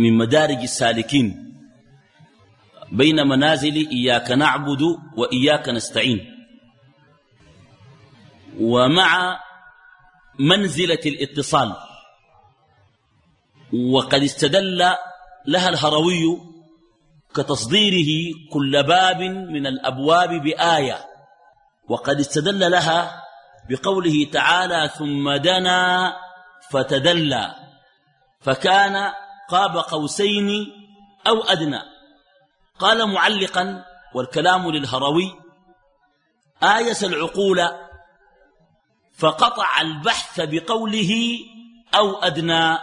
من مدارج السالكين بين منازل إياك نعبد وإياك نستعين. ومع منزلة الاتصال وقد استدل لها الهروي كتصديره كل باب من الأبواب بآية وقد استدل لها بقوله تعالى ثم دنا فتدلى فكان قاب قوسين أو أدنى. قال معلقا والكلام للهروي آيس العقول فقطع البحث بقوله أو أدنى.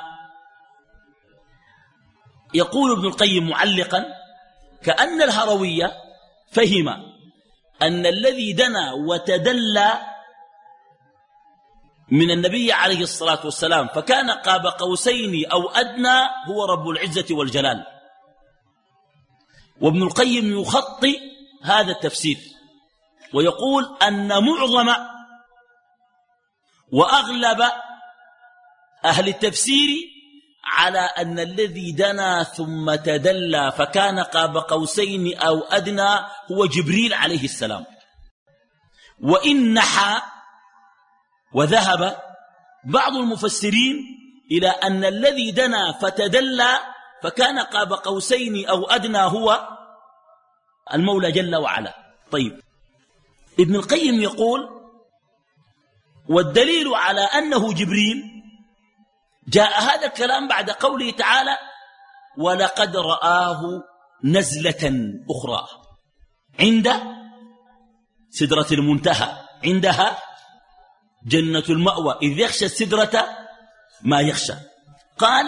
يقول ابن القيم معلقا كأن الهروية فهم أن الذي دنا وتدلى من النبي عليه الصلاة والسلام فكان قاب قوسين أو أدنى هو رب العزة والجلال. وابن القيم يخطي هذا التفسير ويقول أن معظم وأغلب أهل التفسير على أن الذي دنا ثم تدلى فكان قاب قوسين أو أدنى هو جبريل عليه السلام. وإن نحى وذهب بعض المفسرين إلى أن الذي دنا فتدلى فكان قاب قوسين أو أدنى هو المولى جل وعلا. طيب. ابن القيم يقول والدليل على أنه جبريل جاء هذا الكلام بعد قوله تعالى ولقد رآه نزلة أخرى عند سدرة المنتهى. عندها جنة المأوى إذ يخشى السدرة ما يخشى. قال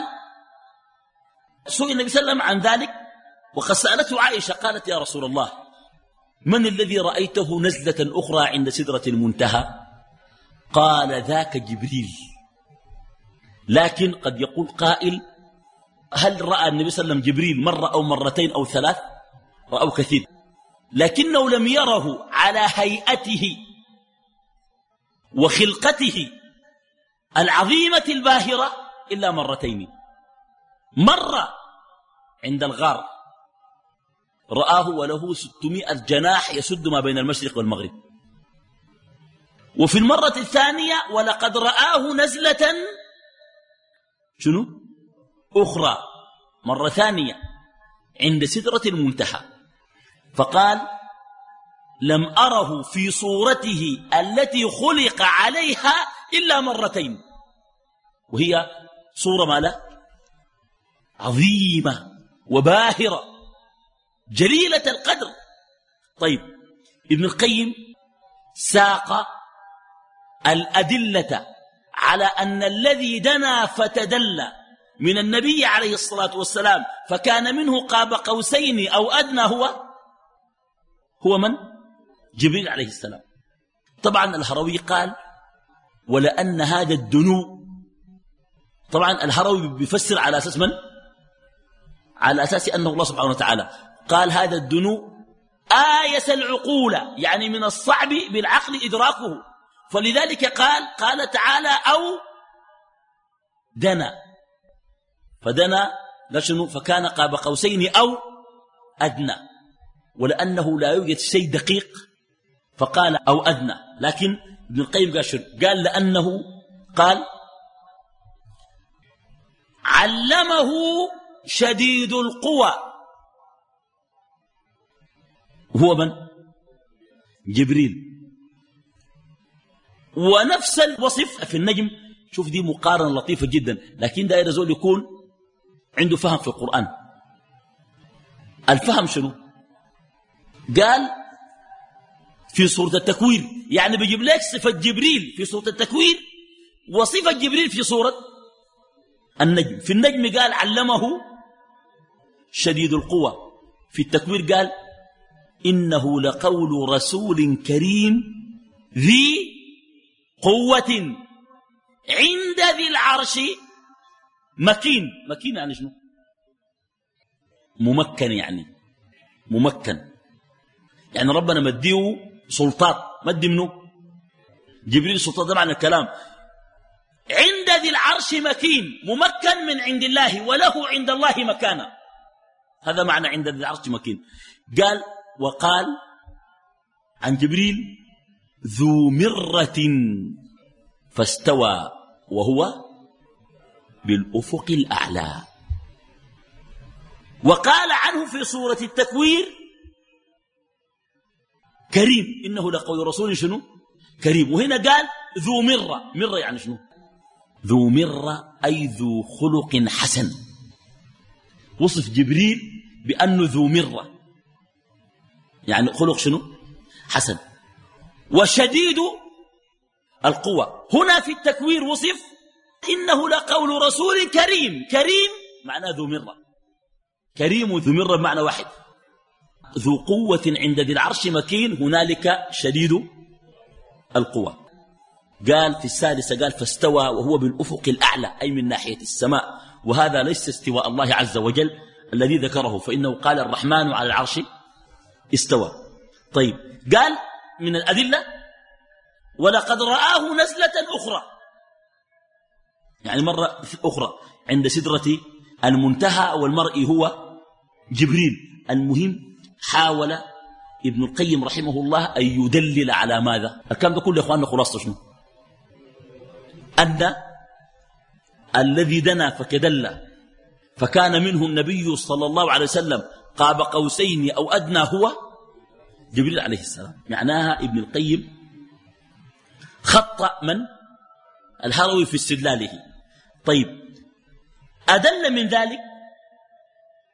سئل النبي صلى الله عليه وسلم عن ذلك وقد سألته عائشة قالت يا رسول الله من الذي رأيته نزلة أخرى عند سدرة المنتهى قال ذاك جبريل. لكن قد يقول قائل هل رأى النبي صلى الله عليه وسلم جبريل مرة أو مرتين أو ثلاث؟ رأوا كثير. لكنه لم يره على هيئته. وخلقته العظيمة الباهرة إلا مرتين. مرة عند الغار. رآه وله ستمائة جناح يسد ما بين المشرق والمغرب. وفي المرة الثانية ولقد رآه نزلة شنو؟ أخرى. مرة ثانية عند سدرة المنتهى. فقال لم أره في صورته التي خلق عليها إلا مرتين. وهي صورة مالا عظيمة وباهرة. جليلة القدر. طيب ابن القيم ساق الأدلة على أن الذي دنا فتدلى من النبي عليه الصلاة والسلام فكان منه قاب قوسين أو أدنى هو؟ هو من؟ جبريل عليه السلام. طبعا الهروي قال ولأن هذا الدنو طبعا الهروي بيفسر على أساس من؟ على أساس أنه الله سبحانه وتعالى. قال هذا الدنو آيس العقول يعني من الصعب بالعقل إدراكه. فلذلك قال قال تعالى أو دنا. فدنا لا شنو؟ فكان قاب قوسين أو أدنى. ولأنه لا يوجد شيء دقيق فقال أو أدنى لكن ابن القيم قال قال لأنه قال علمه شديد القوى. هو من؟ جبريل. ونفس الوصف في النجم. شوف دي مقارنة لطيفة جدا. لكن دائرة زول يكون عنده فهم في القرآن. الفهم شنو؟ قال في سورة التكوير. يعني بيجيب لك صفة جبريل في سورة التكوير وصفة جبريل في سورة النجم. في النجم قال علمه شديد القوى في التكوير قال إنه لقول رسول كريم ذي قوة عند ذي العرش مكين. مكين يعني شنو؟ ممكن يعني. ممكن. يعني ربنا مديه سلطات مدي منه جبريل سلطان ده معنى الكلام. عند ذي العرش مكين ممكن من عند الله وله عند الله مكانه هذا معنى عند ذي العرش مكين. قال وقال عن جبريل ذو مرة فاستوى وهو بالأفق الأعلى. وقال عنه في سورة التكوير كريم. إنه لقول رسول شنو؟ كريم. وهنا قال ذو مرة. مرة يعني شنو؟ ذو مرة أي ذو خلق حسن. وصف جبريل بأنه ذو مرة. يعني خلق شنو؟ حسن. وشديد القوة. هنا في التكوير وصف إنه لقول رسول كريم. كريم معناه ذو مرة. كريم ذو مرة بمعنى واحد. ذو قوة عند ذي العرش مكين هنالك شديد القوة. قال في السادسة قال فاستوى وهو بالأفق الأعلى أي من ناحية السماء. وهذا ليس استواء الله عز وجل الذي ذكره فإنه قال الرحمن على العرش استوى. طيب قال من الأدلة ولقد رآه نزلة أخرى. يعني مرة أخرى عند سدرة المنتهى والمرء هو جبريل المهم حاول ابن القيم رحمه الله أن يدلل على ماذا؟ الكلام ده كله يا أخواننا خلاصة شنو؟ أن الذي دنا فكدل فكان منه النبي صلى الله عليه وسلم قاب قوسين أو أدنى هو جبريل عليه السلام. معناها ابن القيم خط من؟ الهروي في استدلاله. طيب أدل من ذلك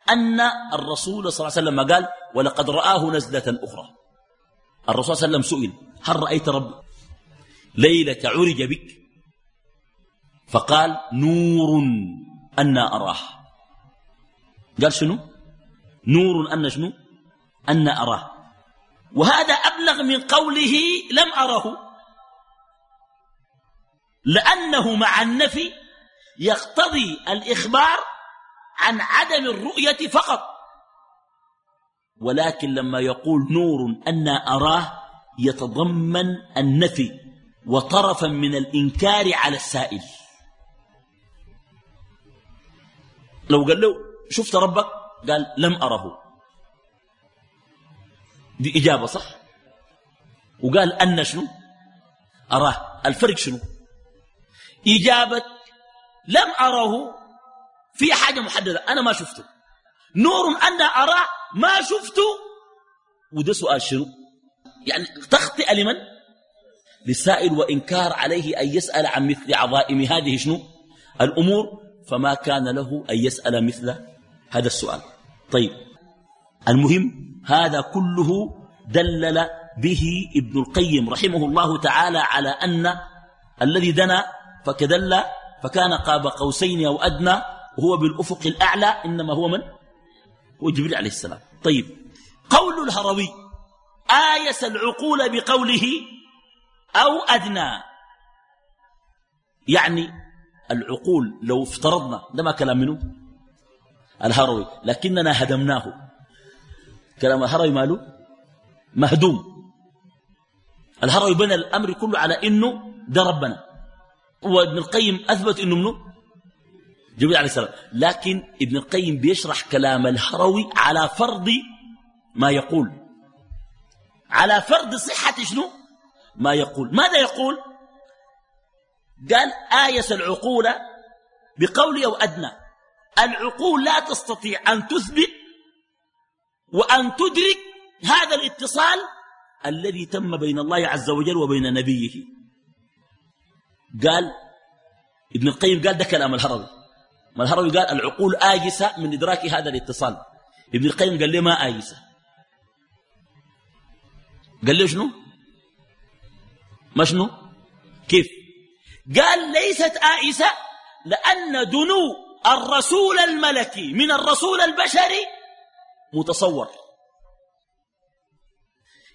أن الرسول صلى الله عليه وسلم قال ولقد رآه نزلة أخرى. الرسول صلى الله عليه وسلم سئل هل رأيت رب؟ ليلة عرج بك. فقال نور أنا أراه. قال شنو؟ نور أن شنو؟ أن أراه. وهذا أبلغ من قوله لم أره لأنه مع النفي يقتضي الإخبار عن عدم الرؤية فقط. ولكن لما يقول نور أن أراه يتضمن النفي وطرفا من الإنكار على السائل. لو قال له شفت ربك؟ قال لم أره. دي إجابة صح؟ وقال أن شنو؟ أراه. الفرق شنو؟ إجابة لم أره في حاجة محددة. أنا ما شفته. نور أنا أراه ما شفته وده سؤال شنو؟ يعني تخطئ لمن؟ للسائل وإنكار عليه أن يسأل عن مثل عظائم هذه شنو؟ الأمور فما كان له أن يسأل مثل هذا السؤال. طيب المهم هذا كله دلل به ابن القيم رحمه الله تعالى على أن الذي دنا فكدل فكان قاب قوسين أو أدنى وهو بالأفق الأعلى إنما هو من؟ هو جبريل عليه السلام. طيب قول الهروي آيس العقول بقوله أو أدنى. يعني العقول لو افترضنا ده ما كلام منه؟ الهروي لكننا هدمناه. كلام الهروي ماله؟ مهدوم. الهروي بنى الأمر كله على إنه ده ربنا وابن القيم أثبت إنه منه؟ جبريل عليه السلام. لكن ابن القيم بيشرح كلام الهروي على فرض ما يقول. على فرض صحة شنو؟ ما يقول. ماذا يقول؟ قال آيس العقول بقول أو أدنى. العقول لا تستطيع أن تثبت وأن تدرك هذا الاتصال الذي تم بين الله عز وجل وبين نبيه. قال ابن القيم قال ده كلام الهروي. الهروي قال العقول آيسة من إدراك هذا الاتصال. ابن القيم قال لي ما آيسة قال لي شنو؟ ما شنو؟ كيف؟ قال ليست آئسة لأن دنو الرسول الملكي من الرسول البشري متصور.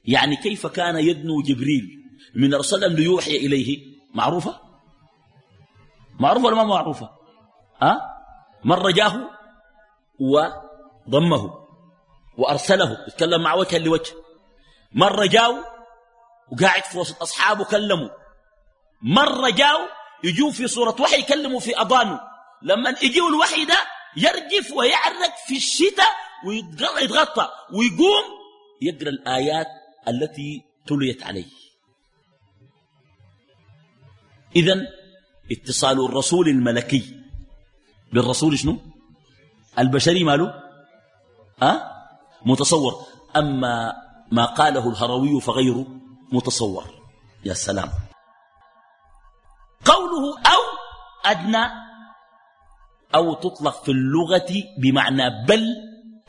يعني كيف كان يدنو جبريل من الرسول ليوحي إليه؟ معروفة؟ معروفة ولا ما معروفة؟ ها؟ مر جاه وضمه وأرسله. يتكلم مع وجها لوجه. مرة جاو وقاعد في وسط أصحابه كلموا. مرة جاو يجوا في صورة وحي يكلموا في أضانه لما يجيوا الوحي ده يرجف ويعرق في الشتاء ويتغطى ويقوم يقرأ الآيات التي تليت عليه. إذا اتصال الرسول الملكي. بالرسول شنو؟ البشري ماله؟ أه؟ متصور. أما ما قاله الهروي فغير متصور. يا سلام. قوله أو أدنى أو تطلق في اللغة بمعنى بل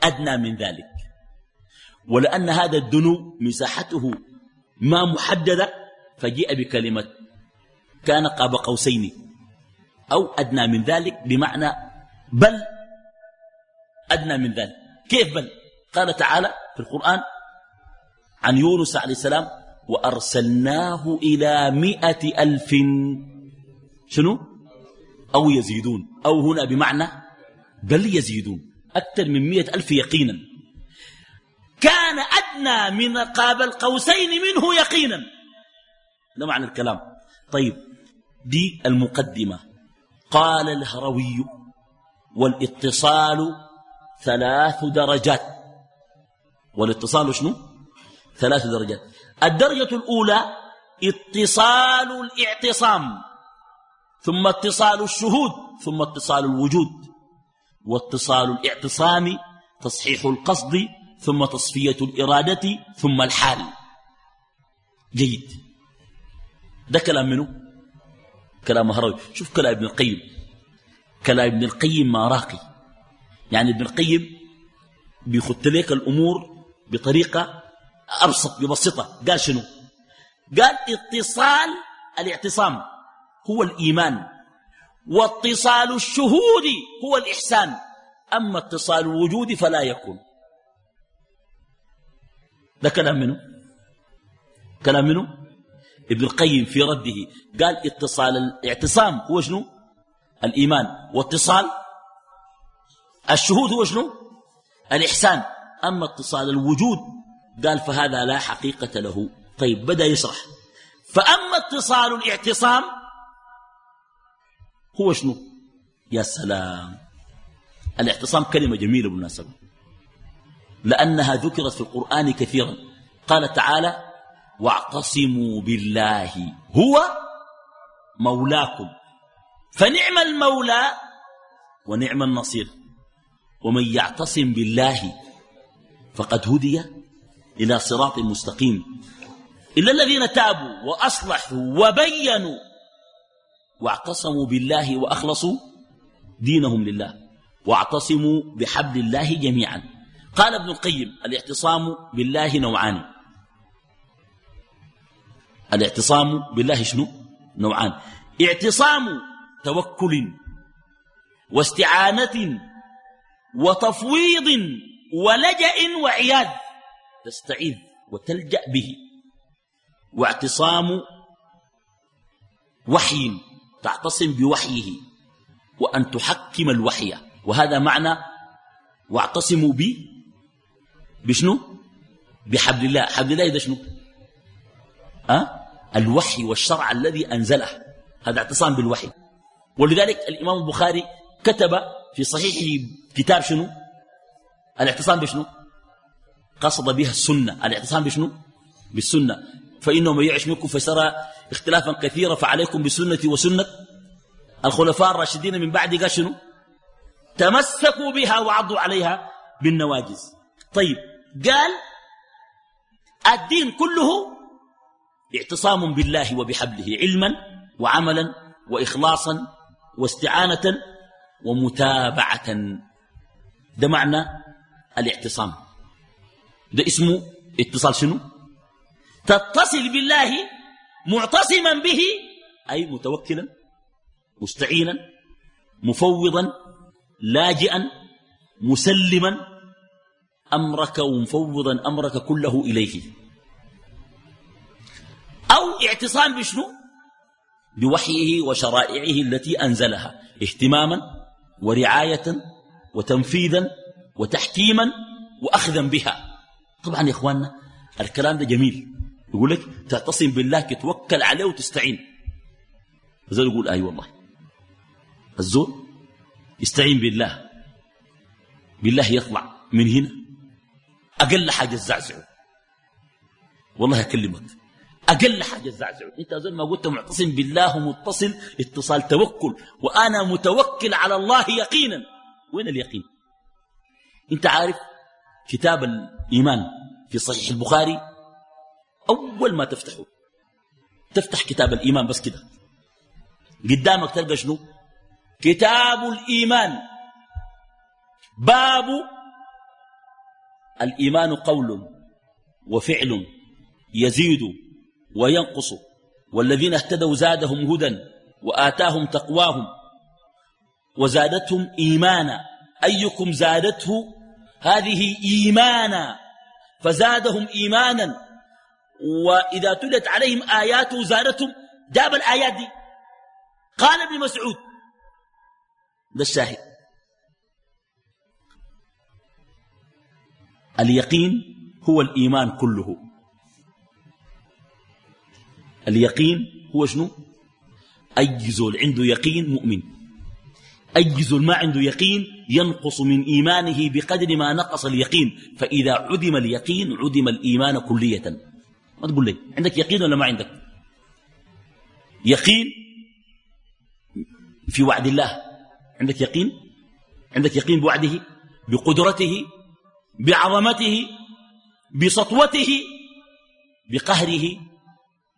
أدنى من ذلك. ولأن هذا الدنو مساحته ما محددة فجيء بكلمة كان قاب قوسين. أو أدنى من ذلك بمعنى بل أدنى من ذلك. كيف بل؟ قال تعالى في القرآن عن يونس عليه السلام وأرسلناه إلى مئة ألف شنو؟ أو يزيدون. أو هنا بمعنى بل يزيدون. أكثر من مئة ألف يقينا. كان أدنى من قاب القوسين منه يقينا. ده معنى الكلام. طيب دي المقدمة. قال الهروي والاتصال ثلاث درجات. والاتصال شنو؟ ثلاث درجات. الدرجة الأولى اتصال الاعتصام ثم اتصال الشهود ثم اتصال الوجود واتصال الاعتصام تصحيح القصد ثم تصفية الإرادة ثم الحال. جيد. ده كلام منه كلام هروي شوف كلام ابن القيم. كلام ابن القيم ما راقي. يعني ابن القيم بيخط لك الأمور بطريقة أبسط ببسطة قال شنو؟ قال اتصال الاعتصام هو الإيمان واتصال الشهود هو الإحسان. أما اتصال الوجود فلا يكون. ده كلام منه كلام منه ابن القيم في رده قال اتصال الاعتصام هو شنو؟ الإيمان. واتصال الشهود هو شنو؟ الإحسان. أما اتصال الوجود قال فهذا لا حقيقة له. طيب بدأ يشرح. فأما اتصال الاعتصام هو شنو؟ يا سلام. الاعتصام كلمة جميلة بالمناسبة لأنها ذكرت في القرآن كثيرا. قال تعالى واعتصموا بالله هو مولاكم. فنعم المولى ونعم النصير. ومن يعتصم بالله فقد هدي إلى صراط مستقيم. إلا الذين تابوا وأصلحوا وبينوا واعتصموا بالله وأخلصوا دينهم لله. واعتصموا بحبل الله جميعا. قال ابن القيم الاعتصام بالله نوعان. الاعتصام بالله شنو؟ نوعان. اعتصام توكل واستعانة وتفويض ولجأ وعياد تستعيذ وتلجأ به. واعتصام وحي تعتصم بوحيه وأن تحكم الوحي. وهذا معنى واعتصموا بي بشنو؟ بحبل الله. حبل الله ده شنو؟ أه؟ الوحي والشرع الذي أنزله. هذا اعتصام بالوحي. ولذلك الإمام البخاري كتب في صحيحه كتاب شنو؟ الاعتصام بشنو؟ قصد بها السنة. الاعتصام بشنو؟ بالسنة. فإنه من يعش منكم فسرى اختلافا كثيرا فعليكم بسنتي وسنة الخلفاء الراشدين من بعد قال شنو؟ تمسكوا بها وعضوا عليها بالنواجز طيب قال الدين كله اعتصام بالله وبحبله علما وعملا وإخلاصا واستعانة ومتابعة. ده معنى الاعتصام. ده اسمه اتصال شنو؟ تتصل بالله معتصما به أي متوكلا مستعينا مفوضا لاجئا مسلما أمرك ومفوضا أمرك كله إليه. أو اعتصام بشنو؟ بوحيه وشرائعه التي أنزلها اهتماما ورعاية وتنفيذا وتحكيما وأخذا بها. طبعا يا إخواننا الكلام ده جميل. يقول لك تعتصم بالله تتوكل عليه وتستعين. الزول يقول آه والله. الزول يستعين بالله. بالله يطلع من هنا أقل حاجة الزعزع والله أكلمك. أقل حاجة الزعزع أنت زول ما قلت معتصم بالله متصل اتصال توكل وأنا متوكل على الله يقينا. وين اليقين؟ أنت عارف كتاب الإيمان في صحيح البخاري؟ أول ما تفتحه تفتح كتاب الإيمان بس كده. قدامك تلقى شنو؟ كتاب الإيمان. باب الإيمان قول وفعل يزيد وينقص والذين اهتدوا زادهم هدى وآتاهم تقواهم وزادتهم إيمانا. أيكم زادته؟ هذه إيمانا. فزادهم إيمانا. وإذا تلت عليهم آياته زادتهم جاب الآيات دي. قال ابن مسعود. ده الشاهد. اليقين هو الإيمان كله. اليقين هو شنو؟ أي زول عنده يقين مؤمن. أي زول ما عنده يقين ينقص من إيمانه بقدر ما نقص اليقين. فإذا عدم اليقين عدم الإيمان كلية. ما تقول لي عندك يقين ولا ما عندك؟ يقين في وعد الله. عندك يقين؟ عندك يقين بوعده بقدرته بعظمته بسطوته بقهره.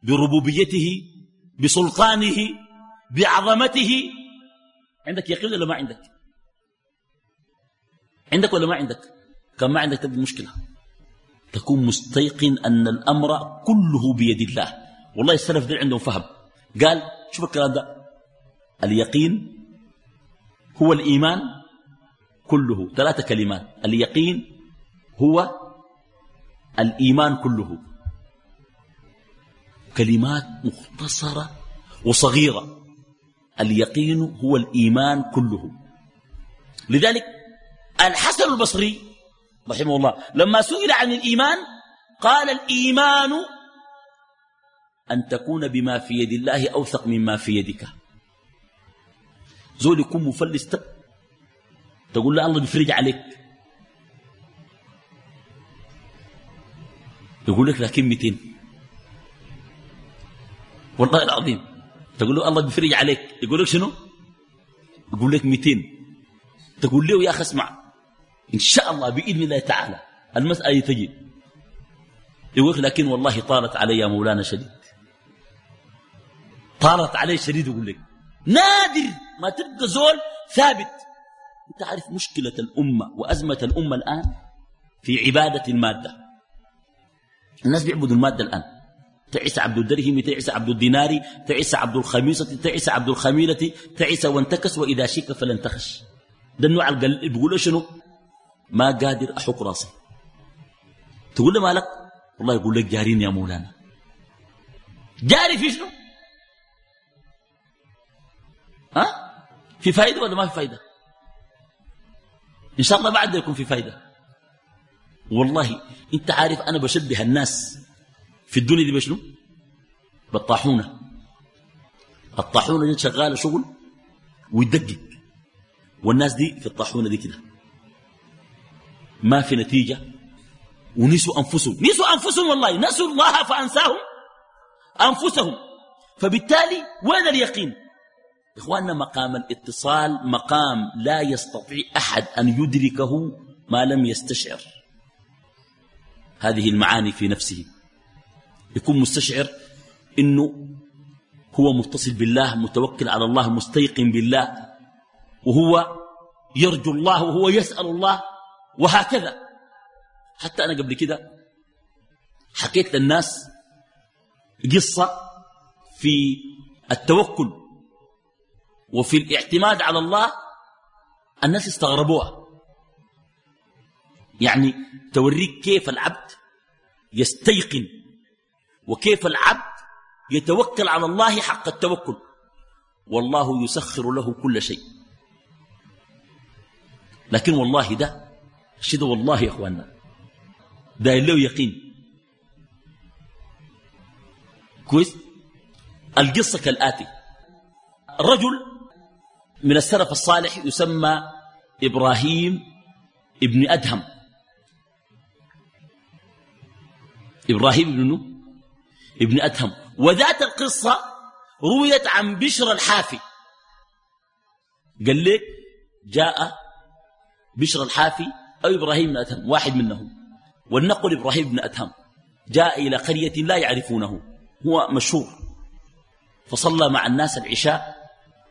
بربوبيته بسلطانه بعظمته. عندك يقين ولا ما عندك؟ عندك ولا ما عندك؟ كان ما عندك تبقى مشكلة. تكون مستيقن أن الأمر كله بيد الله. والله السلف ده عندهم فهم. قال شوف الكلام ده. اليقين هو الإيمان كله. ثلاثة كلمات. اليقين هو الإيمان كله. كلمات مختصرة وصغيرة. اليقين هو الإيمان كله لذلك الحسن البصري رحمه الله لما سئل عن الإيمان قال الإيمان أن تكون بما في يد الله أوثق مما في يدك. زول يكون مفلس تقول له الله بيفرج عليك. يقول لك لكن 200 والله العظيم. تقول له الله بيفرج عليك. يقول لك شنو؟ يقول لك 200 تقول له يا أخي اسمع إن شاء الله بإذن الله تعالى المسألة تجي. يقول لكن والله طالت علي يا مولانا شديد. طالت علي شديد يقول لك. نادر ما تبقى زول ثابت. أنت عارف مشكلة الأمة وأزمة الأمة الآن في عبادة المادة. الناس بيعبدوا المادة الآن. تعس عبد الدرهم تعس عبد الدينار تعس عبد الخميصة تعس عبد الخميلة تعس وانتكس وإذا شيك فلن تخش. ده النوع اللي بيقول شنو؟ ما قادر أحك راسي تقول له مالك؟ والله يقول لك جارين يا مولانا. جاري في شنو؟ ها؟ في فايدة ولا ما في فايدة؟ إن شاء الله بعد يكون في فايدة. والله أنت عارف أنا بشبه الناس. في الدنيا دي بشنو؟ بالطاحونة الطاحونة دي شغالة شغل ويدقق. والناس دي في الطاحونة دي كده. ما في نتيجة. ونسوا أنفسهم. نسوا أنفسهم والله. نسوا الله فأنساهم. أنفسهم. فبالتالي وين اليقين؟ إخواننا مقام الاتصال مقام لا يستطيع أحد أن يدركه ما لم يستشعر. هذه المعاني في نفسه. يكون مستشعر إنه هو متصل بالله متوكل على الله مستيقن بالله وهو يرجو الله وهو يسأل الله وهكذا. حتى أنا قبل كده حكيت للناس قصة في التوكل وفي الاعتماد على الله الناس استغربوها. يعني توريك كيف العبد يستيقن وكيف العبد يتوكل على الله حق التوكل. والله يسخر له كل شيء. لكن والله ده شد والله يا إخواننا. ده له يقين. كويس؟ القصة كالآتي. رجل من السلف الصالح يسمى إبراهيم ابن أدهم. إبراهيم ابن ابن أدهم. وذات القصة رويت عن بشر الحافي. قال لك جاء بشر الحافي أو إبراهيم بن أدهم واحد منهم. ولنقل إبراهيم بن أدهم. جاء إلى قرية لا يعرفونه. هو مشهور. فصلى مع الناس العشاء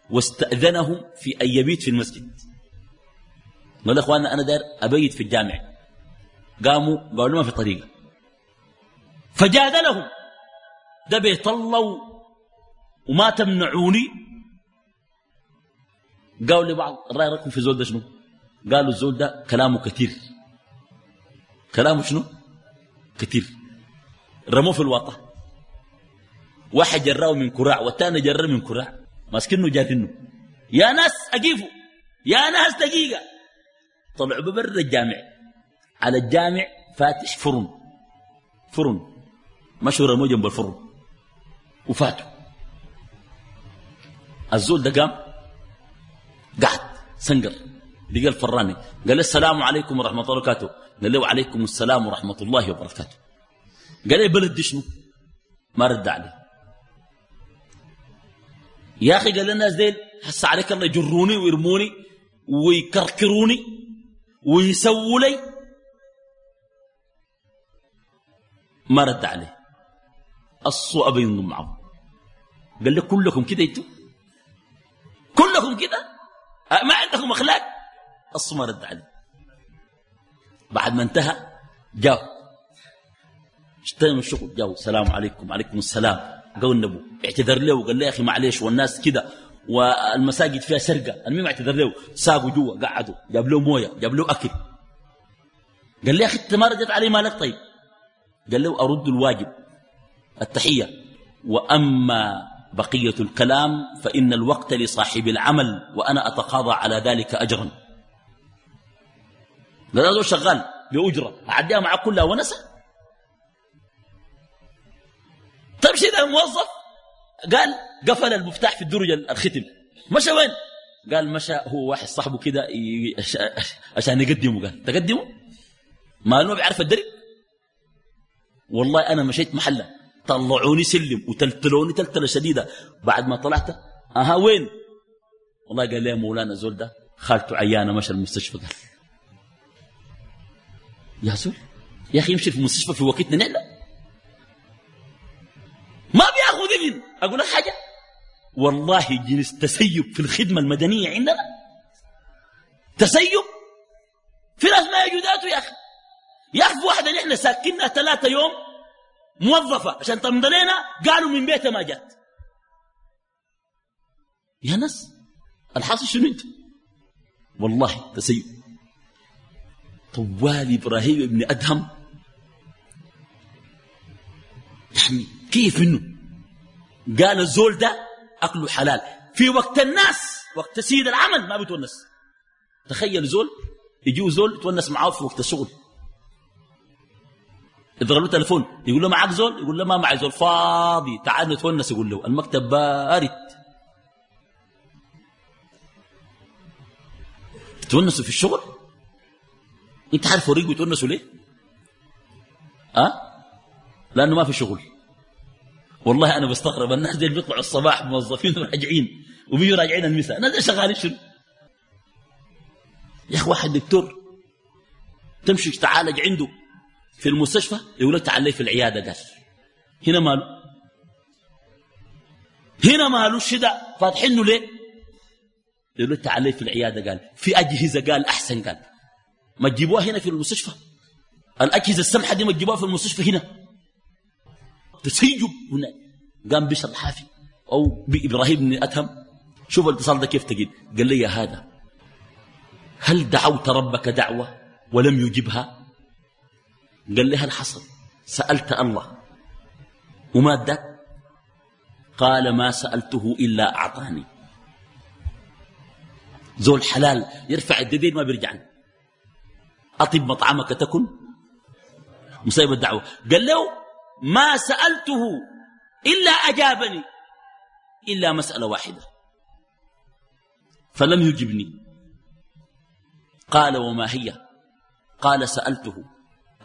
واستأذنهم في أن يبيت في المسجد. قال أخوانا أنا دار أبيت في الجامع. قاموا قالوا ما في طريقة. فجادلهم. ده بيطلوا وما تمنعوني. قالوا لبعض الرأي رأيكم في زول ده شنو؟ قالوا الزول ده كلامه كثير. كلامه شنو؟ كثير. رموه في الواطة واحد جراه من كراع والثاني جراه من كراع. ماسكنه جاتنه يا ناس أقيفوا. يا ناس دقيقة. طلعوا ببر الجامع. على الجامع فاتح فرن. فرن. مشوا رموا جنب الفرن. وفاتوا. الزول ده قام قعد سنقر. لقى الفراني قال السلام عليكم ورحمة الله وبركاته. قال له وعليكم السلام ورحمة الله وبركاته. قال لي بلد شنو؟ ما رد عليه. يا أخي قال للناس ديل هسه عليك الله يجروني ويرموني ويكركروني ويسووا لي. ما رد عليه. الصوا أبي ينضم معه قال لي كلكم كده أنتوا؟ كلكم كده؟ أه، ما عندكم أخلاق؟ الصوا ما رد عليه بعد ما انتهى جاء. اشتغل الشغل جاء. السلام عليكم. وعليكم السلام. قال النبو اعتذر له. وقال له يا أخي معلش والناس كده والمساجد فيها سرقة. المهم اعتذر له؟ ساقوا جوا قعدوا. جاب له موية جاب له أكل. قال لي يا أخي أنت ما ردت علي مالك طيب. قال له أرد الواجب. التحية. وأما بقية الكلام فإن الوقت لصاحب العمل وأنا أتقاضى على ذلك أجرا. قال هذا شغال بأجرة أعديها معك كلها ونسى. تمشي طيب ذا الموظف قال قفل المفتاح في الدرج الختم. مشى وين؟ قال مشى هو واحد صاحبه كده عشان يقدمه. قال تقدمه؟ ما انه بيعرف الدرج؟ والله أنا مشيت محله. طلعوني سلم وتلتلوني تلتلة شديدة. بعد ما طلعت أها وين؟ والله قال لي مولانا زول ده خالته عيانة مشى المستشفى قال يا زول يا أخي يمشي في المستشفى في وقتنا نحن؟ ما بياخذ اذن أقول لك حاجة والله جنس تسيب في الخدمة المدنية عندنا. تسيب؟ في ناس ما يجوداته يا أخي. يا أخي واحدة نحن ساكنها ثلاثة يوم موظفة عشان تمضي لنا قالوا من بيتها ما جات. يا ناس الحاصل شنو أنت؟ والله تسيب طوال إبراهيم ابن أدهم. يعني كيف إنه؟ قال الزول ده أكله حلال. في وقت الناس وقت سيد العمل ما بتونس تخيل زول يجيو زول يتونس معاه في وقت الشغل. يضرب له تليفون يقول له معك زول؟ يقول له ما معي زول فاضي تعال نتونس. يقول له المكتب بارد. تونسوا في الشغل؟ انت عارف فريق يتونسوا ليه؟ أه؟ لأنه ما في شغل. والله أنا بستغرب الناس دي بيطلعوا الصباح موظفين وراجعين وبيجوا راجعين المساء. الناس دي شنو؟ يا أخي واحد دكتور تمشي تعالج عنده. في المستشفى يقول لك تعال في العيادة قال. هنا ماله؟ هنا ماله الشدة فاتحينه ليه؟ يقول لك تعال في العيادة قال. في أجهزة قال أحسن قال. ما تجيبوها هنا في المستشفى؟ الأجهزة السمحة دي ما تجيبوها في المستشفى هنا. تسيب هناك قام بشر الحافي أو بإبراهيم بن أتهم. شوف الاتصال ده كيف تجد قال لي يا هذا هل دعوت ربك دعوة ولم يجبها؟ قال لي هل حصل. سألت الله. وما اداك؟ قال ما سألته إلا أعطاني. زول حلال يرفع الددين ما بيرجع. أطب مطعمك تكن؟ مصيب الدعوة. قال له ما سألته إلا أجابني. إلا مسألة واحدة. فلم يجبني. قال وما هي؟ قال سألته.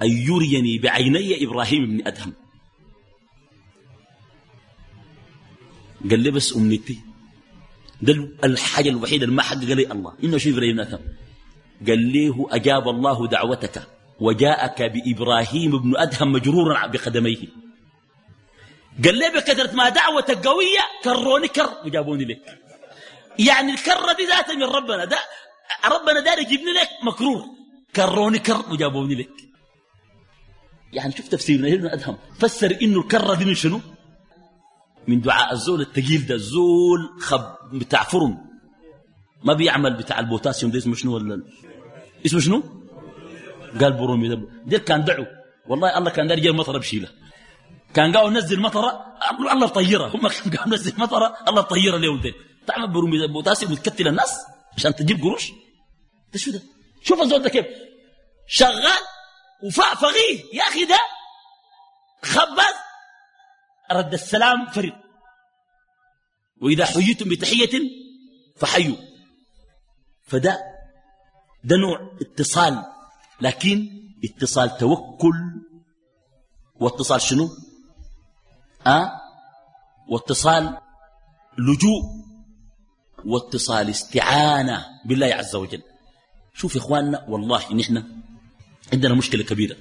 أن يريني بعيني إبراهيم بن أدهم. قال لي بس أمنيتي ده الحاجة الوحيدة اللي ما حقق لي الله. إنه شو إبراهيم بن أدهم؟ قال له أجاب الله دعوتك وجاءك بإبراهيم بن أدهم مجرورا بقدميه. قال لي بكثرة ما دعوتك قوية كروني كر. وجابوني لك. يعني الكرة دي ذاتها من ربنا. ده ربنا داري يجيبني لك مكروه كروني كر. وجابوني لك. يعني شوف تفسيرنا ابن أدهم؟ فسر إنه الكرة دي من شنو؟ من دعاء الزول التقيل ده الزول خب بتاع فرن. ما بيعمل بتاع البوتاسيوم ده اسمه شنو ولا؟ اسمه شنو؟ قال برومي ده. ده كان دعو. والله الله كان داري المطر بشيلة. كان قاعد نزل مطرة الله طيره هم كان قاعد نزل مطرة الله طيره ليه ولدين تعمل برومي بوتاسيوم وتكتل الناس عشان تجيب قروش. ده شو ده؟ شوف الزول ده كيف؟ شغال. وفاء فغيه يا أخي ده خبز. رد السلام فرد وإذا حييتم بتحية فحيوا. فده ده نوع اتصال. لكن اتصال توكل. واتصال شنو؟ أه؟ واتصال لجوء. واتصال استعانة بالله عز وجل. شوف يا إخواننا والله نحن عندنا مشكلة كبيرة.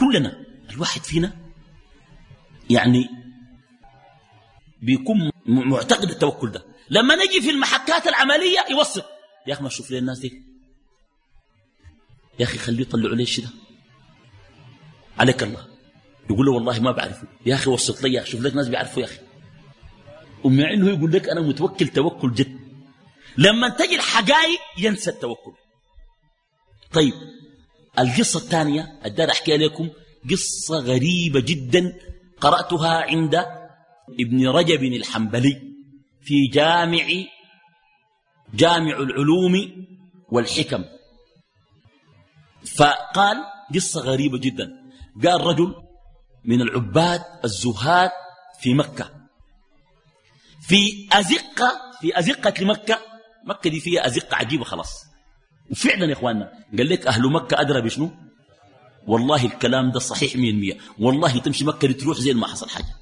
كلنا الواحد فينا يعني بيكون معتقد التوكل ده. لما نجي في المحكات العملية يوثق يا أخي ما شوف لي الناس دي؟ يا أخي خليه يطلعوا لي الشيء ده عليك الله. يقول له والله ما بعرفه. يا أخي وسط لي شوف لك ناس بيعرفوا يا أخي. ومع إنه يقول لك أنا متوكل توكل جد. لما تجي الحقائق ينسى التوكل. طيب القصة الثانية الدار أحكي لكم قصة غريبة جدا قرأتها عند ابن رجب الحنبلي في جامع جامع العلوم والحكم. فقال قصة غريبة جدا. قال رجل من العباد الزهاد في مكة. في أزقة في أزقة لمكة. مكة دي فيها أزقة عجيبة خلاص. وفعلا يا إخواننا. قال لك أهل مكة أدرى بشنو؟ والله الكلام ده صحيح مية المية والله تمشي مكة تروح زي ما حصل حاجة.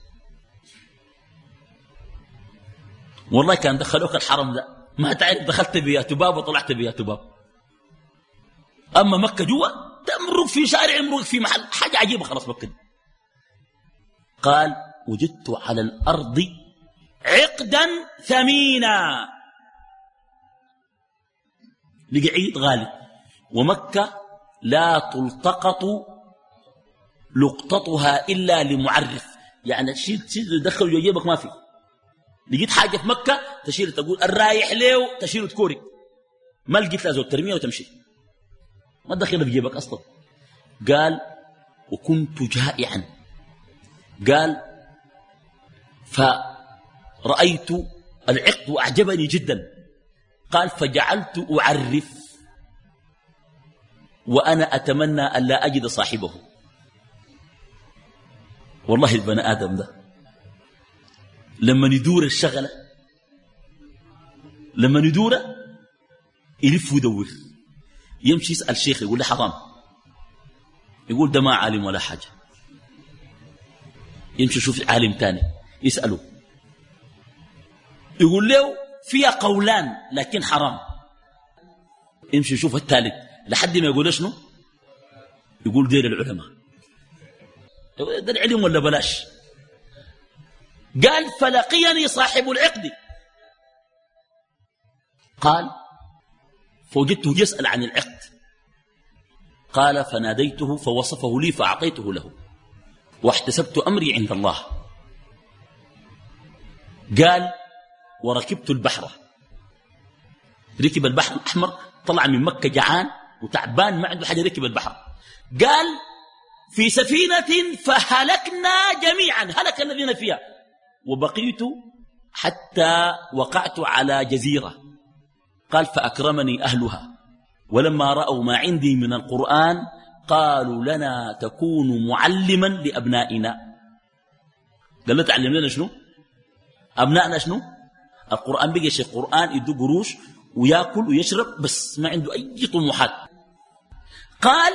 والله كان دخلوك الحرم ده. ما تعرف دخلت بيا تباب وطلعت بيا تباب. أما مكة جوا تمرق في شارع امرق في محل. حاجة عجيبة خلاص مكة. قال وجدت على الأرض عقدا ثمينا. لقعيد غالي. ومكة لا تلتقط لقطتها إلا لمعرف. يعني تشيل تشيل تدخل جيبك ما في. لقيت حاجة في مكة تشيل تقول الرايح ليه تشيل تكوري ما لقيت لازم ترميها وتمشي. ما تدخلها في جيبك أصلا. قال وكنت جائعا. قال فرأيت العقد وأعجبني جدا. قال فجعلت أعرف وأنا أتمنى أن لا أجد صاحبه. والله البني آدم ده لما ندور الشغلة لما ندور يلف ويدور. يمشي يسأل شيخ يقول له حرام. يقول ده ما عالم ولا حاجة. يمشي يشوف عالم تاني يسأله. يقول له فيها قولان لكن حرام. يمشي يشوف الثالث لحد ما يقول شنو؟ يقول دير العلماء. ده العلم ولا بلاش؟ قال فلقيني صاحب العقد. قال فوجدته يسأل عن العقد. قال فناديته فوصفه لي فأعطيته له. واحتسبت أمري عند الله. قال وركبت البحر. ركب البحر الأحمر طلع من مكة جعان وتعبان ما عنده حاجة يركب البحر. قال في سفينة فهلكنا جميعا هلك الذين فيها. وبقيت حتى وقعت على جزيرة. قال فأكرمني أهلها. ولما رأوا ما عندي من القرآن قالوا لنا تكون معلما لأبنائنا. قال له تعلم لنا شنو؟ أبنائنا شنو؟ القرآن بقي شيء قرآن يدو قروش ويأكل ويشرب بس ما عنده أي طموحات. قال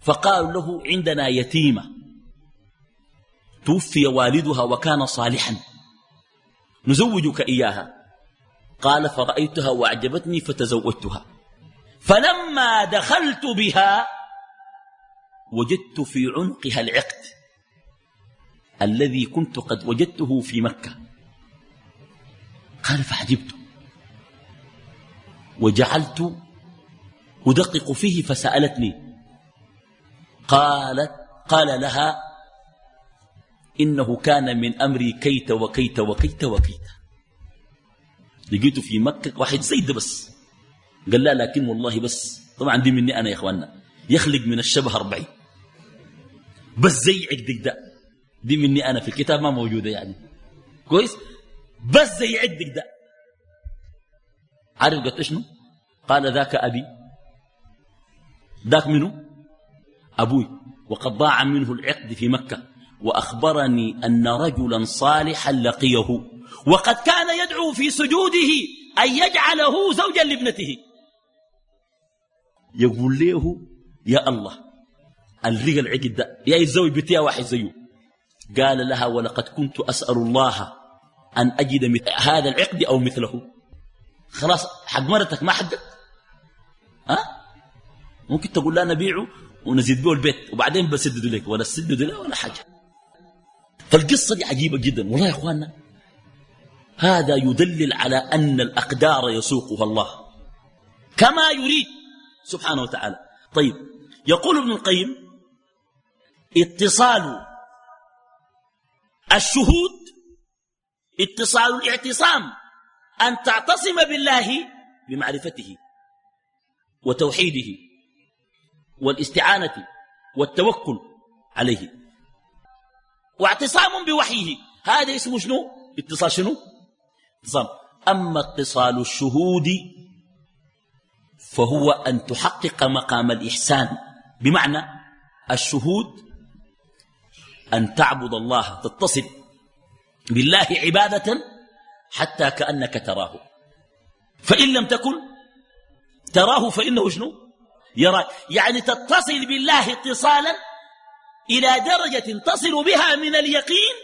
فقالوا له عندنا يتيمة. توفي والدها وكان صالحا. نزوجك إياها. قال فرأيتها وأعجبتني فتزوجتها. فلما دخلت بها وجدت في عنقها العقد الذي كنت قد وجدته في مكة. قال فعجبت وجعلت أدقق فيه فسألتني. قالت قال لها إنه كان من أمري كيت وكيت وكيت وكيت. لقيته في مكة واحد زيد بس. قال لا لكن والله بس. طبعا دي مني أنا يا إخواننا. يخلق من الشبه أربعين. بس زي عقدك ده. دي مني أنا في الكتاب ما موجودة يعني. كويس؟ بس زي عقدك ده. عارف قلت شنو قال ذاك أبي. ذاك منه أبوي. وقد ضاع منه العقد في مكة. وأخبرني أن رجلا صالحا لقيه. وقد كان يدعو في سجوده أن يجعله زوجا لابنته. يقول له يا الله الرجل العقد ده يا يتزوج بتيا واحد زيه. قال لها ولقد كنت أسأل الله أن أجد مثل هذا العقد أو مثله. خلاص حق مرتك ما حقك ها؟ ممكن تقول لا نبيعه ونزيد به البيت وبعدين بسدد لك ولا سدد له ولا حاجة. فالقصة دي عجيبة جدا. والله يا أخواننا هذا يدلل على أن الأقدار يسوقها الله. كما يريد سبحانه وتعالى. طيب يقول ابن القيم اتصال الشهود اتصال الاعتصام أن تعتصم بالله بمعرفته وتوحيده والاستعانة والتوكل عليه. واعتصام بوحيه هذا اسمه شنو؟ اتصال شنو؟ اتصال. أما اتصال الشهود فهو أن تحقق مقام الإحسان. بمعنى الشهود أن تعبد الله تتصل بالله عبادة حتى كأنك تراه. فإن لم تكن تراه فإنه شنو؟ يراك يعني تتصل بالله اتصالا إلى درجة تصل بها من اليقين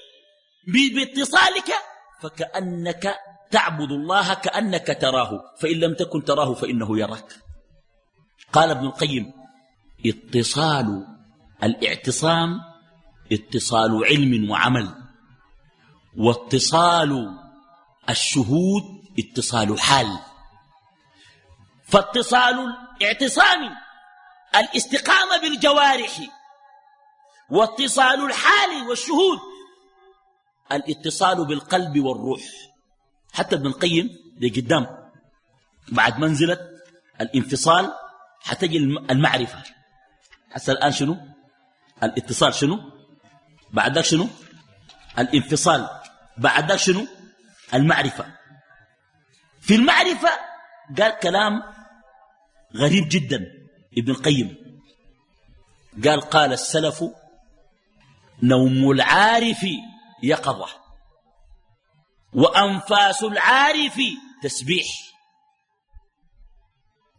باتصالك فكأنك تعبد الله كأنك تراه. فإن لم تكن تراه فإنه يراك. قال ابن القيم اتصال الاعتصام اتصال علم وعمل. واتصال الشهود اتصال حال فاتصال الاعتصام الاستقامة بالجوارح. واتصال الحال والشهود الاتصال بالقلب والروح. حتى ابن القيم لقدام بعد منزلة الانفصال حتجي المعرفة. حتى الآن شنو؟ الاتصال شنو؟ بعد ذاك شنو؟ الانفصال. بعد شنو؟ المعرفة. في المعرفة قال كلام غريب جدا ابن القيم. قال قال السلف نوم العارف يقظة وأنفاس العارف تسبيح.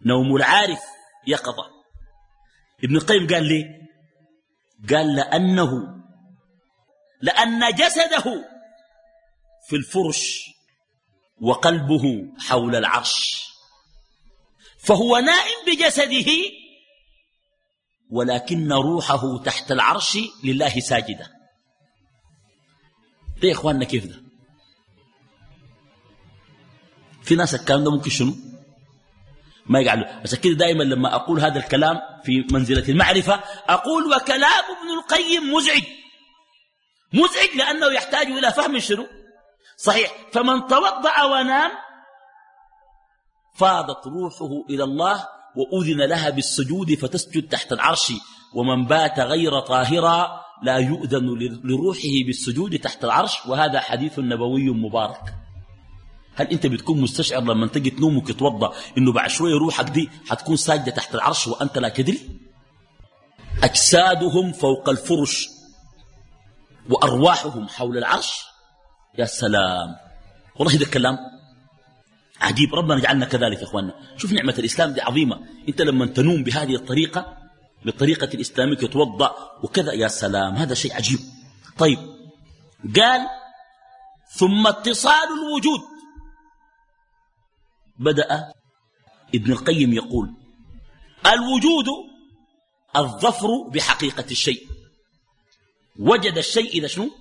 نوم العارف يقظة. ابن القيم قال ليه قال لأنه لأن جسده في الفرش وقلبه حول العرش فهو نائم بجسده ولكن روحه تحت العرش لله ساجدة. ده يا إخواننا كيف ده؟ في ناس الكلام ده ممكن شنو؟ ما يقعدوا. بس كده دائما لما أقول هذا الكلام في منزلة المعرفة أقول وكلام ابن القيم مزعج. مزعج لأنه يحتاج إلى فهم شنو؟ صحيح. فمن توضأ ونام فاضت روحه إلى الله وأذن لها بالسجود فتسجد تحت العرش. ومن بات غير طاهرا لا يؤذن لروحه بالسجود تحت العرش. وهذا حديث نبوي مبارك. هل أنت بتكون مستشعر لما تجي تنوم وتتوضا إنه بعد شوية روحك دي حتكون ساجدة تحت العرش وأنت لا تدري؟ أجسادهم فوق الفرش وأرواحهم حول العرش. يا سلام. والله ده الكلام عجيب. ربنا جعلنا كذلك يا إخواننا. شوف نعمة الإسلام دي عظيمة. أنت لما تنوم بهذه الطريقة بالطريقة الإسلامية تتوضا وكذا يا سلام هذا شيء عجيب. طيب قال ثم اتصال الوجود. بدأ ابن القيم يقول الوجود الظفر بحقيقة الشيء. وجد الشيء إذا شنو؟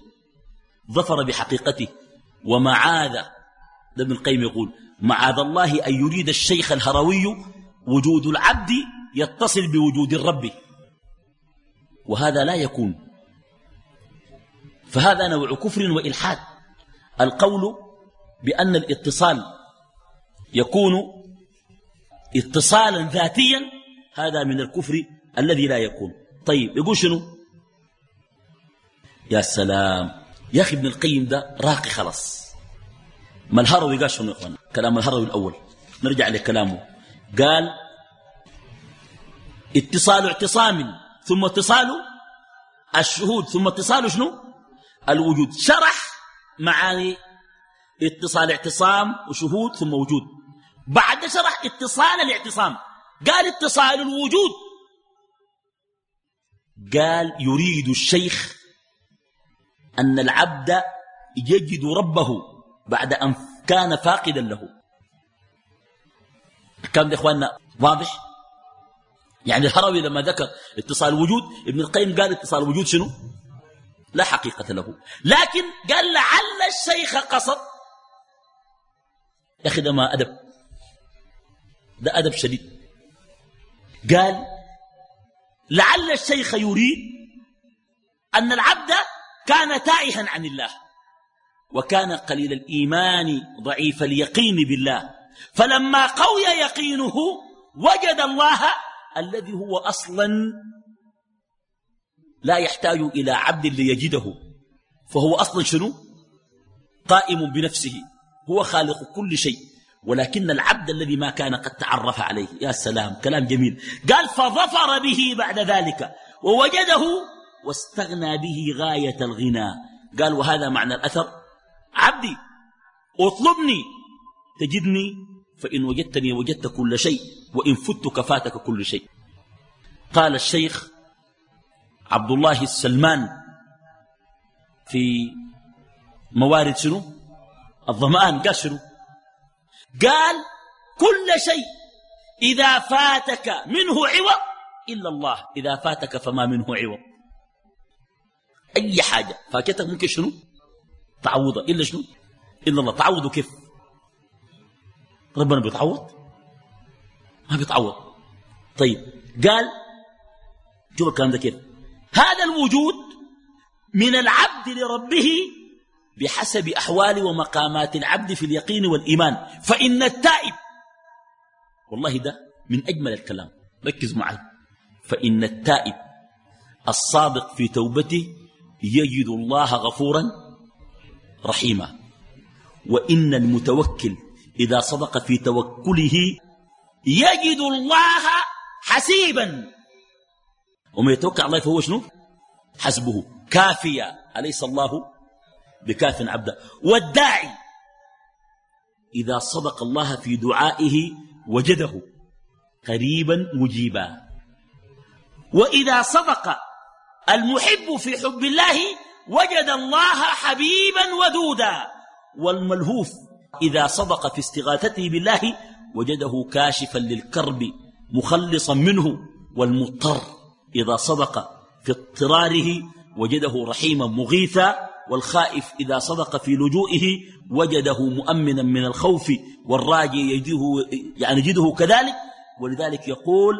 ظفر بحقيقته. ومعاذ ده ابن القيم يقول معاذ الله أن يريد الشيخ الهروي وجود العبد يتصل بوجود الرب. وهذا لا يكون. فهذا نوع كفر وإلحاد. القول بأن الاتصال يكون اتصالا ذاتيا هذا من الكفر الذي لا يكون. طيب يقول شنو؟ يا سلام يا أخي ابن القيم ده راقي خلاص. ما الهروي قال شنو يا إخوان؟ كلام الهروي الأول. نرجع لكلامه. قال اتصال اعتصام ثم اتصال الشهود ثم اتصال شنو؟ الوجود. شرح معاني اتصال اعتصام وشهود ثم وجود. بعد شرح اتصال الاعتصام. قال اتصال الوجود. قال يريد الشيخ أن العبد يجد ربه بعد أن كان فاقدا له. كم يا إخواننا؟ واضح؟ يعني الهروي لما ذكر اتصال الوجود ابن القيم قال اتصال الوجود شنو؟ لا حقيقة له. لكن قال لعل الشيخ قصد. يا أخي ده ما أدب. ده أدب شديد. قال لعل الشيخ يريد أن العبد كان تائها عن الله وكان قليل الإيمان ضعيف اليقين بالله. فلما قوي يقينه وجد الله الذي هو أصلا لا يحتاج إلى عبد ليجده. فهو أصلا شنو؟ قائم بنفسه هو خالق كل شيء. ولكن العبد الذي ما كان قد تعرف عليه يا سلام كلام جميل. قال فظفر به بعد ذلك ووجده واستغنى به غاية الغنى. قال وهذا معنى الأثر. عبدي اطلبني. تجدني فإن وجدتني وجدت كل شيء وإن فتك فاتك كل شيء. قال الشيخ عبد الله السلمان في موارد شنو؟ الظمآن قال شنو؟ قال كل شيء إذا فاتك منه عوض إلا الله. إذا فاتك فما منه عوض. أي حاجة. فاتتك ممكن شنو؟ تعوضها. إلا شنو؟ إلا الله. تعوضه كيف ربنا بيتعوض؟ ما بيتعوض. طيب قال شوف الكلام ده كيف. هذا الوجود من العبد لربه بحسب أحوال ومقامات العبد في اليقين والإيمان. فإن التائب والله ده من أجمل الكلام. ركز معي. فإن التائب الصادق في توبته يجد الله غفورا رحيما. وإن المتوكل إذا صدق في توكله يجد الله حسيبا. ومن يتوكل على الله فهو شنو؟ حسبه. كافيا أليس الله بكاف عبدا والداعي إذا صدق الله في دعائه وجده قريبا مجيبا. وإذا صدق المحب في حب الله وجد الله حبيبا ودودا والملهوف إذا صدق في استغاثته بالله وجده كاشفا للكرب مخلصا منه والمضطر إذا صدق في اضطراره وجده رحيما مغيثا والخائف إذا صدق في لجوئه وجده مؤمنا من الخوف والراجي يجده يعني يجده كذلك ولذلك يقول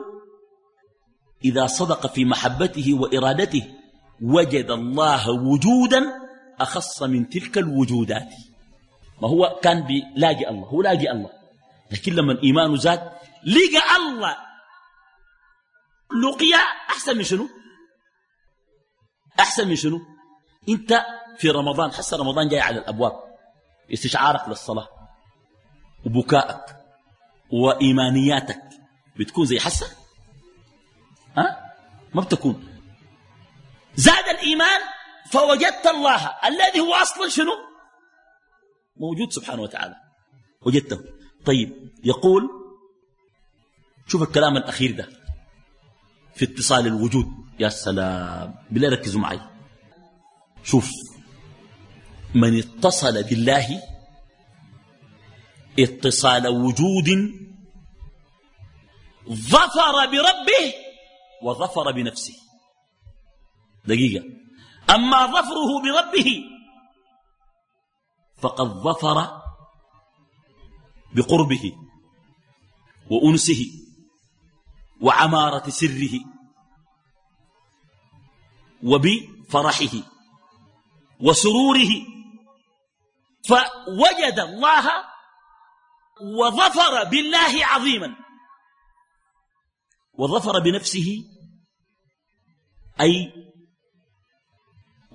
إذا صدق في محبته وإرادته وجد الله وجودا أخص من تلك الوجودات. ما هو؟ كان بلاجئ الله هو لاجئ الله. لكن لما إيمانه زاد لقى الله. لقيا أحسن من شنو؟ أحسن من شنو؟ أنت في رمضان حس رمضان جاي على الأبواب. استشعارك للصلاة. وبكائك. وإيمانياتك. بتكون زي حسة ها؟ ما بتكون. زاد الإيمان فوجدت الله. الذي هو أصلا شنو؟ موجود سبحانه وتعالى. وجدته. طيب يقول شوف الكلام الأخير ده. في اتصال الوجود. يا سلام. بالله ركزوا معي. شوف. من اتصل بالله اتصال وجود ظفر بربه وظفر بنفسه. دقيقة. أما ظفره بربه فقد ظفر بقربه وأنسه وعمارة سره وبفرحه وسروره. فوجد الله وظفر بالله عظيما. وظفر بنفسه أي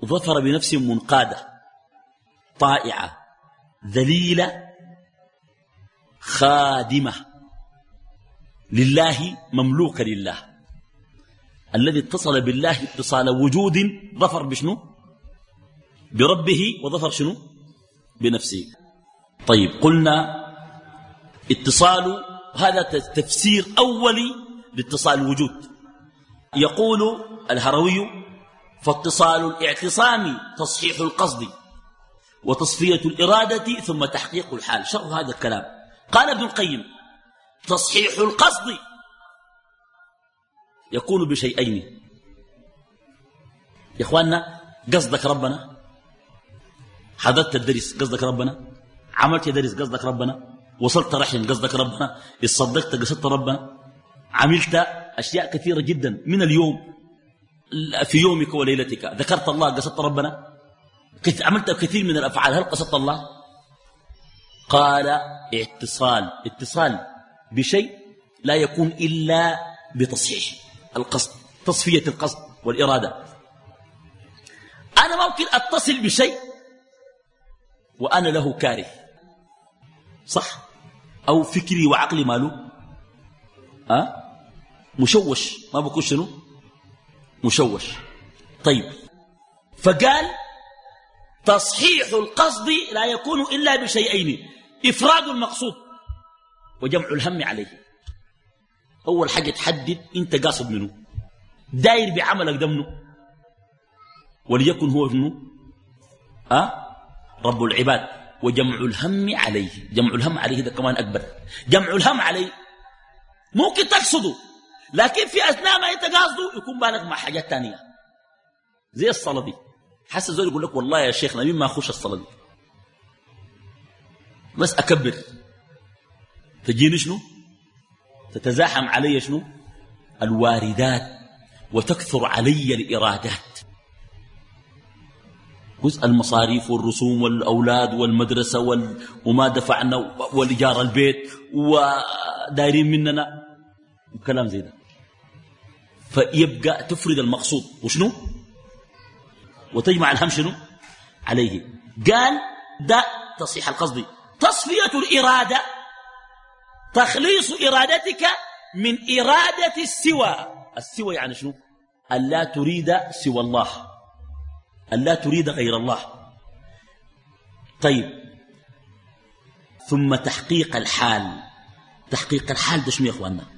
ظفر بنفس منقادة طائعة ذليلة خادمة. لله مملوكة لله. الذي اتصل بالله اتصال وجود ظفر بشنو؟ بربه وظفر شنو؟ بنفسه. طيب قلنا اتصال هذا تفسير أولي لاتصال الوجود يقول الهروي فاتصال الاعتصام تصحيح القصد وتصفية الإرادة ثم تحقيق الحال. شر هذا الكلام. قال ابن القيم تصحيح القصد يكون بشيئين. يا إخواننا قصدك ربنا؟ حضرت الدرس قصدك ربنا؟ عملت درس قصدك ربنا؟ وصلت رحم قصدك ربنا؟ اتصدقت قصدت ربنا؟ عملت أشياء كثيرة جدا من اليوم في يومك وليلتك. ذكرت الله قصدت ربنا؟ عملت كثير من الأفعال. هل قصدت الله؟ قال اتصال. اتصال بشيء لا يكون إلا بتصحيح القصد تصفية القصد والإرادة. أنا ممكن أتصل بشيء وأنا له كاره. صح؟ أو فكري وعقلي ماله؟ أه؟ مشوش. ما بكون شنو؟ مشوش. طيب. فقال تصحيح القصد لا يكون إلا بشيئين إفراد المقصود وجمع الهم عليه. أول حاجة تحدد أنت قاصد منه. داير بعملك ده وليكن هو منه. أه؟ رب العباد. وجمع الهم عليه. جمع الهم عليه ده كمان أكبر. جمع الهم عليه. ممكن تقصده. لكن في أثناء ما أنت قاصده يكون بالك مع حاجات تانية. زي الصلاة دي حس زول يقول لك والله يا شيخنا مين ما أخش الصلاة دي بس أكبر. تجيني شنو؟ تتزاحم علي شنو؟ الواردات وتكثر علي الإرادات. جزء المصاريف والرسوم والأولاد والمدرسة وال... وما دفعنا والإجارة البيت ودايرين مننا. وكلام زي ده. فيبقى تفرد المقصود. وشنو؟ وتجمع الهم شنو؟ عليه. قال ده تصحيح القصد. تصفية الإرادة. تخليص إرادتك من إرادة السوى. السوى يعني شنو؟ ألا تريد سوى الله. ألا تريد غير الله. طيب. ثم تحقيق الحال. تحقيق الحال ده شنو يا إخواننا؟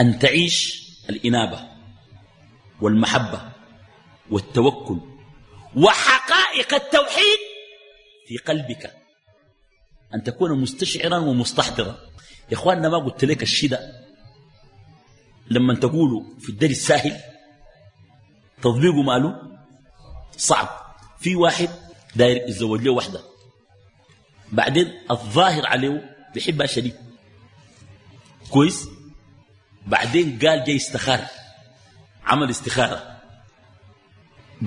أن تعيش الإنابة والمحبة والتوكل وحقائق التوحيد في قلبك. أن تكون مستشعرا ومستحضرا. يا إخواننا ما قلت لك الشدة. لما تقولوا في الدر الساهل تطبيقه ماله صعب. في واحد داير يتزوج له واحدة بعدين الظاهر عليه بيحبها شديد. كويس؟ بعدين قال جاي استخار عمل استخارة.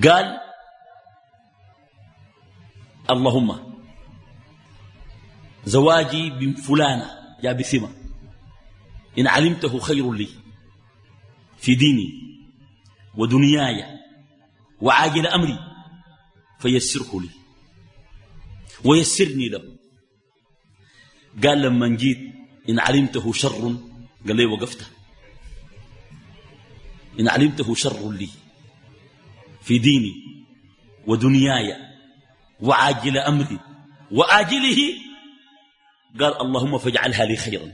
قال اللهم زواجي بفلانة يا بثمة إن علمته خير لي في ديني ودنياي وعاجل أمري فيسره لي ويسرني له. قال لما جيت إن علمته شر قال لي وقفته. إن علمته شر لي في ديني ودنياي وعاجل أمري وآجله. قال اللهم فاجعلها لي خيرا.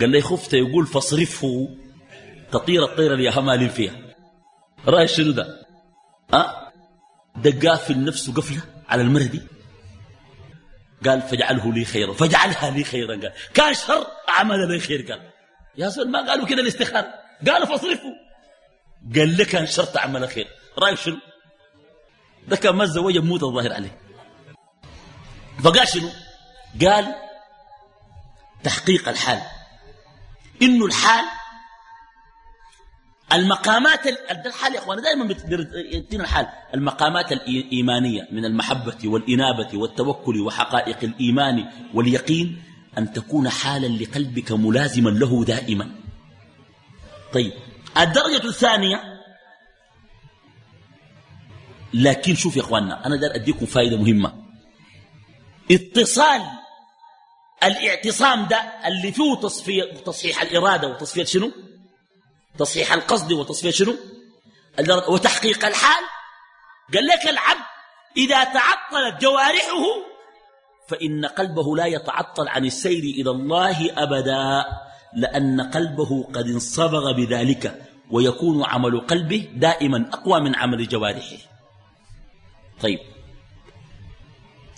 قال لي خفت يقول فاصرفه تطير الطير اللي همال فيها. رأي شنو ده؟ أه؟ دقاه في النفس قفلة على المردي قال فاجعله لي خيرا. فاجعلها لي خيرا. قال كان شر عمل لي خير. قال يا زول ما قالوا كده الاستخارة. قالوا فاصرفه قال لك كان شر عمل خير رأيك شنو؟ ده كان مزة وجه موت الظاهر عليه. فقال شنو؟ قال تحقيق الحال. إنه الحال المقامات الحال يا اخوان دائما يدينا الحال. المقامات الإيمانية من المحبة والإنابة والتوكل وحقائق الإيمان واليقين أن تكون حالا لقلبك ملازما له دائما. طيب الدرجة الثانية. لكن شوف يا إخواننا أنا دار أديكم فائده مهمة. اتصال الاعتصام ده اللي فيه تصفية تصحيح الإرادة وتصفية شنو؟ تصحيح القصد وتصفية شنو؟ وتحقيق الحال. قال لك العبد إذا تعطلت جوارحه فإن قلبه لا يتعطل عن السير إلى الله أبدا. لأن قلبه قد انصبغ بذلك ويكون عمل قلبه دائما أقوى من عمل جوارحه. طيب.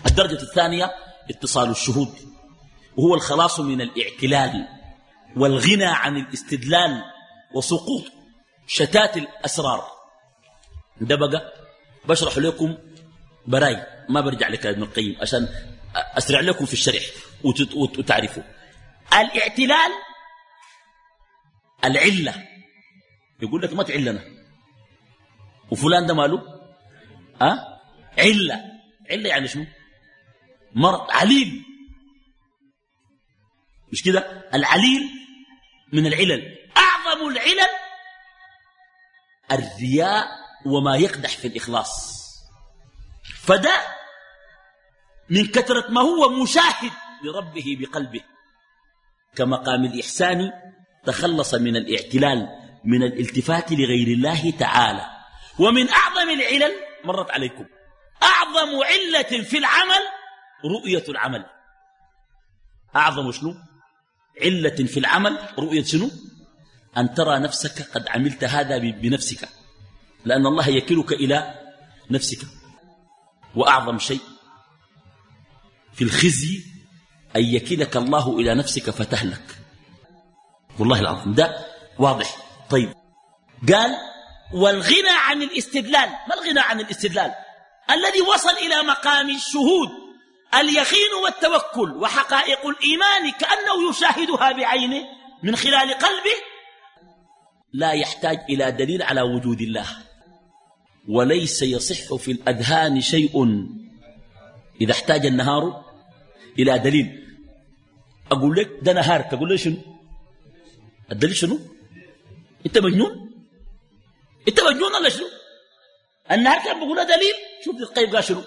الدرجة الثانية اتصال الشهود وهو الخلاص من الاعتلال والغنى عن الاستدلال وسقوط شتات الأسرار. ده بقى بشرح لكم براي ما برجع لك ابن القيم عشان أسرع لكم في الشرح وتعرفوا. الاعتلال العلة. يقول لك ما تعلنا وفلان ده ماله؟ أه؟ علة. علة يعني شنو؟ مرض عليل مش كده؟ العليل من العلل. أعظم العلل الرياء وما يقدح في الإخلاص. فده من كثرة ما هو مشاهد لربه بقلبه. كمقام الإحسان تخلص من الاعتلال من الالتفات لغير الله تعالى. ومن أعظم العلل مرت عليكم أعظم علة في العمل رؤية العمل. أعظم شنو؟ علة في العمل رؤية شنو؟ أن ترى نفسك قد عملت هذا بنفسك لأن الله يكلك إلى نفسك. وأعظم شيء في الخزي أن يكلك الله إلى نفسك فتهلك. والله العظيم. ده واضح. طيب. قال والغنى عن الاستدلال. ما الغنى عن الاستدلال؟ الذي وصل إلى مقام الشهود اليقين والتوكل وحقائق الإيمان كأنه يشاهدها بعينه من خلال قلبه. لا يحتاج إلى دليل على وجود الله. وليس يصح في الأذهان شيء إذا احتاج النهار إلى دليل. أقول لك ده نهار تقول لي شنو؟ الدليل شنو؟ أنت مجنون؟ أنت مجنون ولا شنو؟ النهار كان بقول دليل شوف القيم قال شنو؟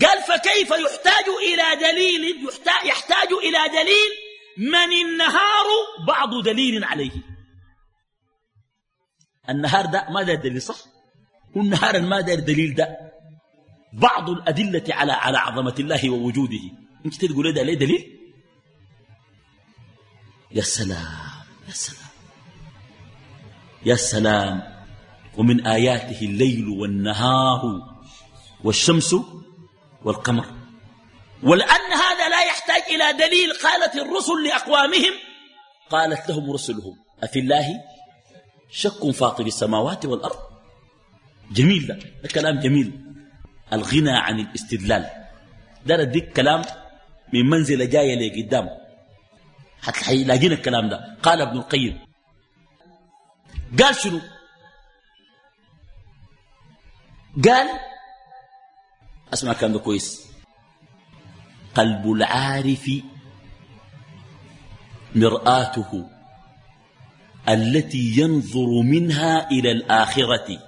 قال فكيف يحتاج إلى دليل؟ يحتاج إلى دليل من النهار بعض دليل عليه. النهار ده ما دار دليل صح؟ والنهار ما دار دليل ده. بعض الأدلة على على عظمة الله ووجوده. انت تقول ده ليه دليل؟ يا سلام. يا سلام. يا سلام. ومن آياته الليل والنهار والشمس والقمر. ولأن هذا لا يحتاج إلى دليل قالت الرسل لأقوامهم. قالت لهم رسلهم. أفي الله شك فاطر السماوات والأرض؟ جميل ده, ده كلام جميل. الغنى عن الاستدلال. ده نديك كلام من منزلة جاية لقدام حتلاقينا الكلام ده. قال ابن القيم. قال شنو؟ قال أسمع كلام ده كويس. قلب العارف مرآته التي ينظر منها إلى الآخرة.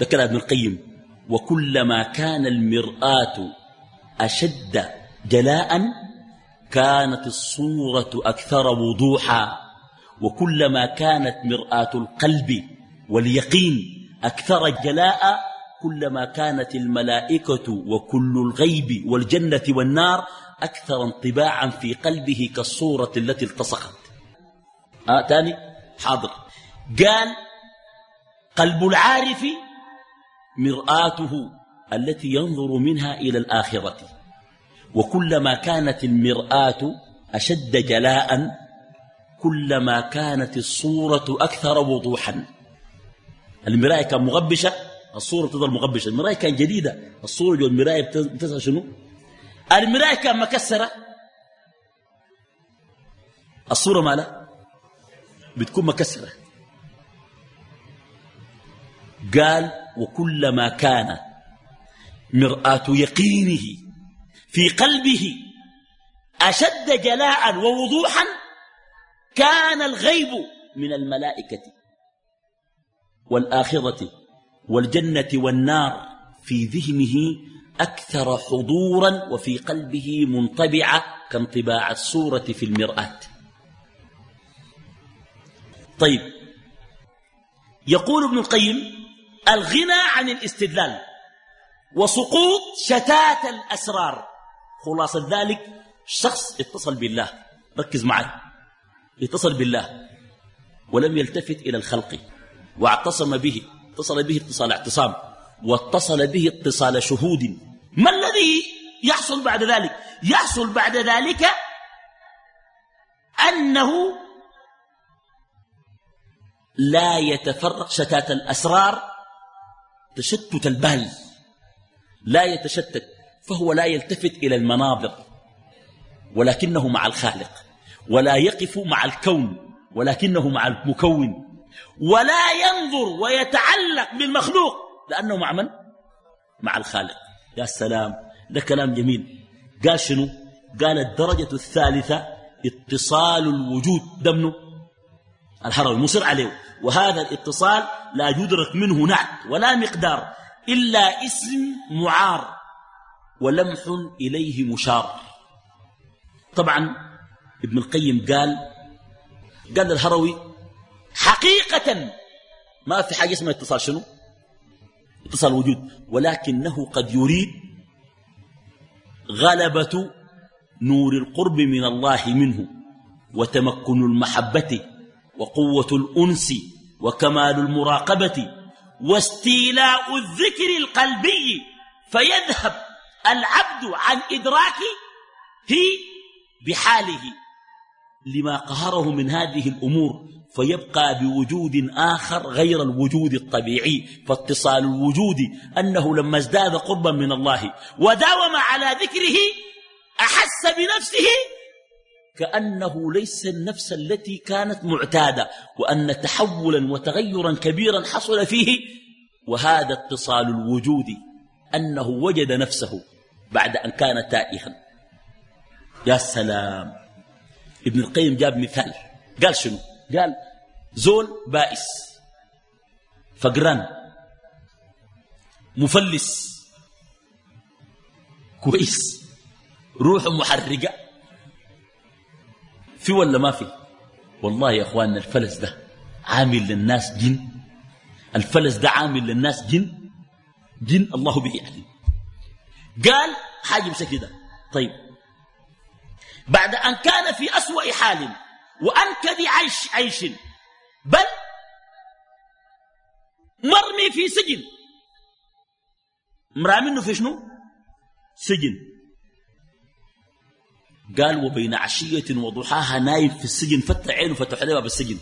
ذكر ابن القيم. وكلما كان المرآة أشد جلاء كانت الصورة أكثر وضوحا وكلما كانت مرآة القلب واليقين أكثر جلاء كلما كانت الملائكة وكل الغيب والجنة والنار أكثر انطباعا في قلبه كالصورة التي التصقت. آه تاني. حاضر. قال قلب العارف مرآته التي ينظر منها إلى الآخرة. وكلما كانت المرآة أشد جلاء كلما كانت الصورة أكثر وضوحا. المراية كان مغبشة الصورة تظل مغبشة. المراية كان جديدة الصورة جو المراية بتظهر شنو؟ المراية كان مكسرة. الصورة مالها بتكون مكسرة. قال وكلما كان مرآة يقينه في قلبه أشد جلاء ووضوحا كان الغيب من الملائكة والآخرة والجنة والنار في ذهنه أكثر حضورا وفي قلبه منطبعة كانطباع الصورة في المرآة. طيب يقول ابن القيم الغنى عن الاستدلال وسقوط شتات الأسرار. خلاصة ذلك شخص اتصل بالله. ركز معي. اتصل بالله. ولم يلتفت إلى الخلق. واعتصم به. اتصل به اتصال اعتصام. واتصل به اتصال شهود. ما الذي يحصل بعد ذلك؟ يحصل بعد ذلك أنه لا يتفرق شتات الأسرار تشتت البال لا يتشتت. فهو لا يلتفت إلى المناظر ولكنه مع الخالق ولا يقف مع الكون ولكنه مع المكون ولا ينظر ويتعلق بالمخلوق لأنه مع من؟ مع الخالق. يا سلام ده كلام جميل. قال شنو؟ قال الدرجة الثالثة اتصال الوجود. دمنه الحروي مصر عليه. وهذا الاتصال لا يدرك منه نعت ولا مقدار إلا اسم معار. ولمح إليه مشار. طبعا ابن القيم قال قال الهروي حقيقة ما في حاجة اسمها اتصال شنو؟ اتصال وجود ولكنه قد يريد غلبة نور القرب من الله منه وتمكن المحبة وقوة الأنس وكمال المراقبة واستيلاء الذكر القلبي فيذهب العبد عن إدراكه بحاله لما قهره من هذه الأمور فيبقى بوجود آخر غير الوجود الطبيعي فاتصال الوجود أنه لما ازداد قربا من الله وداوم على ذكره أحس بنفسه كأنه ليس النفس التي كانت معتادة وأن تحولا وتغيرا كبيرا حصل فيه وهذا اتصال الوجود أنه وجد نفسه. بعد أن كان تائها. يا سلام. ابن القيم جاب مثال. قال شنو؟ قال زول بائس فقران مفلس كويس روح محرقة. في ولا ما في؟ والله يا اخواننا الفلس ده عامل للناس جن. الفلس ده عامل للناس جن. جن الله به يعني قال حاجة بشكل ده. طيب. بعد أن كان في أسوأ حال وأنكد عيش عيش بل مرمي في سجن. مرامنه في شنو؟ سجن. قال وبين عشية وضحاها نايم في السجن فتح عينه فتح عليه باب السجن.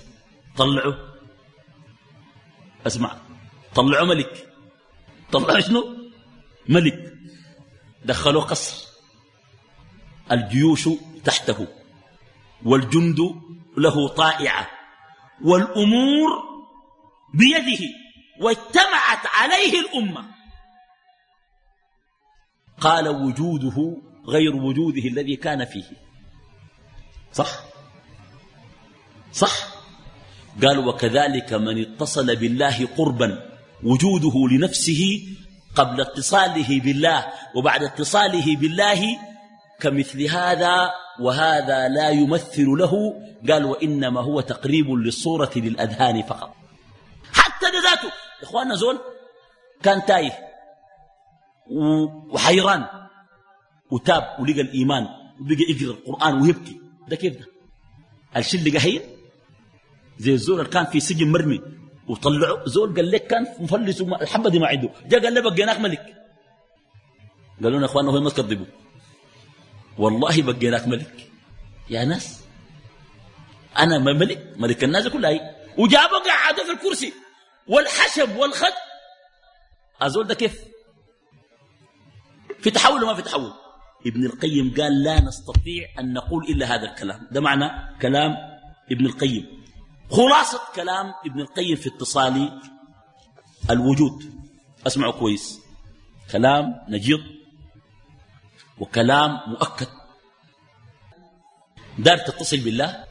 طلعه. اسمع. طلعوا ملك. طلعوا شنو؟ ملك. دخلوه قصر. الجيوش تحته والجند له طائعة والأمور بيده واجتمعت عليه الأمة. قال وجوده غير وجوده الذي كان فيه. صح؟ صح. قال وكذلك من اتصل بالله قربا وجوده لنفسه قبل اتصاله بالله وبعد اتصاله بالله كمثل هذا وهذا لا يمثل له قال وإنما هو تقريب للصورة للأذهان فقط. حتى ذاته إخواننا زول كان تايه وحيران وتاب ولقى الإيمان وبقى يقرأ القرآن ويبكي. ده كيف ده؟ الشل لقى هين؟ زي الزول كان في سجن مرمي. وطلعوا. زول قال لك كان مفلس الحبة دي ما عنده. جاء قال لي بقيناك ملك قالوا لنا إخواننا هو ما تكذبوا. والله بقيناك ملك يا ناس أنا ملك ملك الناس كلها هي. وجابوا قعدوا في الكرسي. والحشب والخد. ازول ده كيف؟ في تحول وما في تحول. ابن القيم قال لا نستطيع أن نقول إلا هذا الكلام. ده معنى كلام ابن القيم. خلاصة كلام ابن القيم في اتصال الوجود. أسمعوا كويس. كلام نجيض وكلام مؤكد. دار تتصل بالله.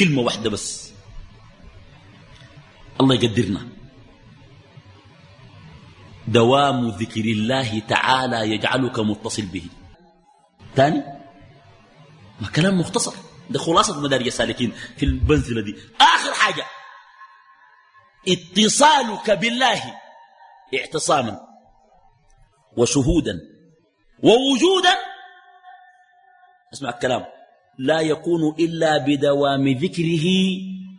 كلمة واحدة بس. الله يقدرنا. دوام ذكر الله تعالى يجعلك متصل به. ثاني ما كلام مختصر. ده خلاصة مدارج السالكين في المنزلة دي. آخر حاجة. اتصالك بالله اعتصاما وشهودا ووجودا. اسمع الكلام. لا يكون إلا بدوام ذكره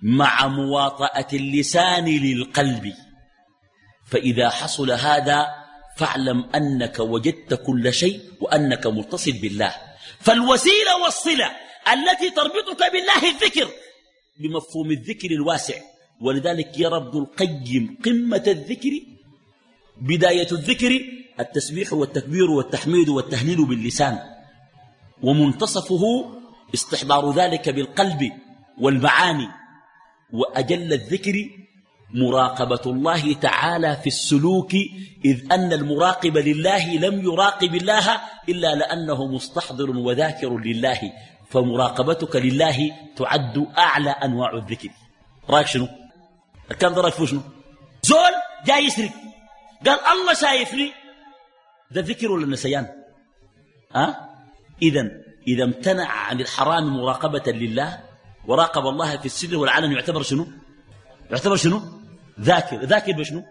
مع مواطأة اللسان للقلب. فإذا حصل هذا فاعلم أنك وجدت كل شيء وأنك متصل بالله. فالوسيلة والصلة التي تربطك بالله الذكر بمفهوم الذكر الواسع. ولذلك يرى ابن القيم قمة الذكر بداية الذكر التسبيح والتكبير والتحميد والتهليل باللسان. ومنتصفه استحضار ذلك بالقلب والمعاني. وأجل الذكر مراقبة الله تعالى في السلوك إذ أن المراقب لله لم يراقب الله إلا لأنه مستحضر وذاكر لله. فمراقبتك لله تعد أعلى أنواع الذكر. رأيك شنو؟ الكلام ده رأيك شنو؟ زول جاي يسرق قال الله شايفني. ده ذكر ولا نسيان؟ أه؟ إذا إذا امتنع عن الحرام مراقبة لله وراقب الله في السر والعلن يعتبر شنو؟ يعتبر شنو؟ ذاكر. ذاكر بشنو؟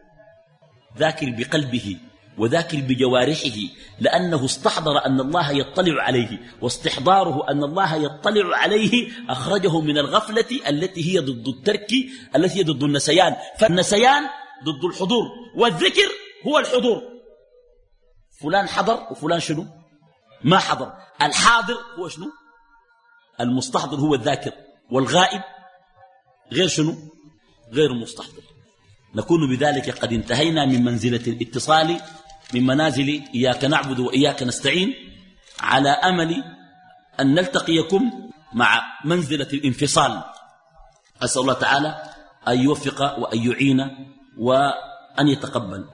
ذاكر بقلبه. وذاكر بجوارحه لأنه استحضر أن الله يطلع عليه واستحضاره أن الله يطلع عليه أخرجه من الغفلة التي هي ضد الترك التي هي ضد النسيان. فالنسيان ضد الحضور والذكر هو الحضور. فلان حضر وفلان شنو؟ ما حضر. الحاضر هو شنو؟ المستحضر هو الذاكر والغائب غير شنو؟ غير مستحضر. نكون بذلك قد انتهينا من منزلة الاتصال. من منازل إياك نعبد وإياك نستعين على أمل أن نلتقيكم مع منزلة الانفصال. أسأل الله تعالى أن يوفق وأن يعين وأن يتقبل.